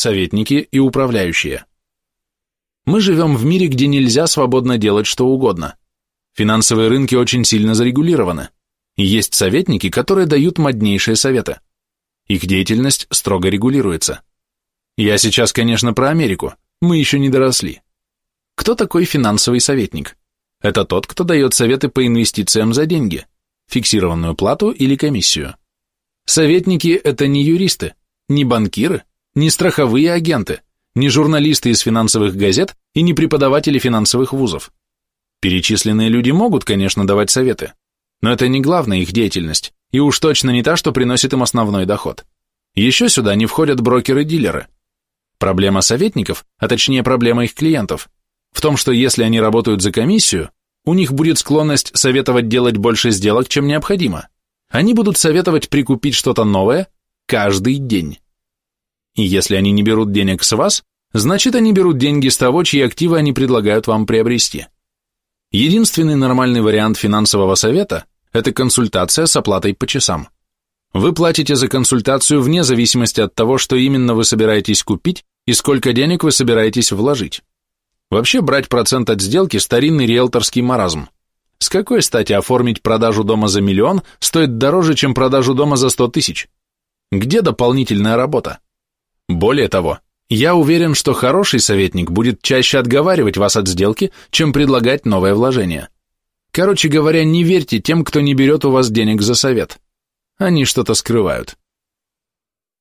советники и управляющие. Мы живем в мире, где нельзя свободно делать что угодно. Финансовые рынки очень сильно зарегулированы. И есть советники, которые дают моднейшие советы. Их деятельность строго регулируется. Я сейчас, конечно, про Америку, мы еще не доросли. Кто такой финансовый советник? Это тот, кто дает советы по инвестициям за деньги, фиксированную плату или комиссию. Советники – это не юристы, не банкиры, не страховые агенты, не журналисты из финансовых газет и не преподаватели финансовых вузов. Перечисленные люди могут, конечно, давать советы, но это не главная их деятельность, и уж точно не та, что приносит им основной доход. Еще сюда не входят брокеры-дилеры. Проблема советников, а точнее проблема их клиентов, в том, что если они работают за комиссию, у них будет склонность советовать делать больше сделок, чем необходимо. Они будут советовать прикупить что-то новое каждый день. И если они не берут денег с вас, значит они берут деньги с того, чьи активы они предлагают вам приобрести. Единственный нормальный вариант финансового совета – это консультация с оплатой по часам. Вы платите за консультацию вне зависимости от того, что именно вы собираетесь купить и сколько денег вы собираетесь вложить. Вообще брать процент от сделки – старинный риэлторский маразм. С какой стати оформить продажу дома за миллион стоит дороже, чем продажу дома за 100 тысяч? Где дополнительная работа? Более того, я уверен, что хороший советник будет чаще отговаривать вас от сделки, чем предлагать новое вложение. Короче говоря, не верьте тем, кто не берет у вас денег за совет. Они что-то скрывают.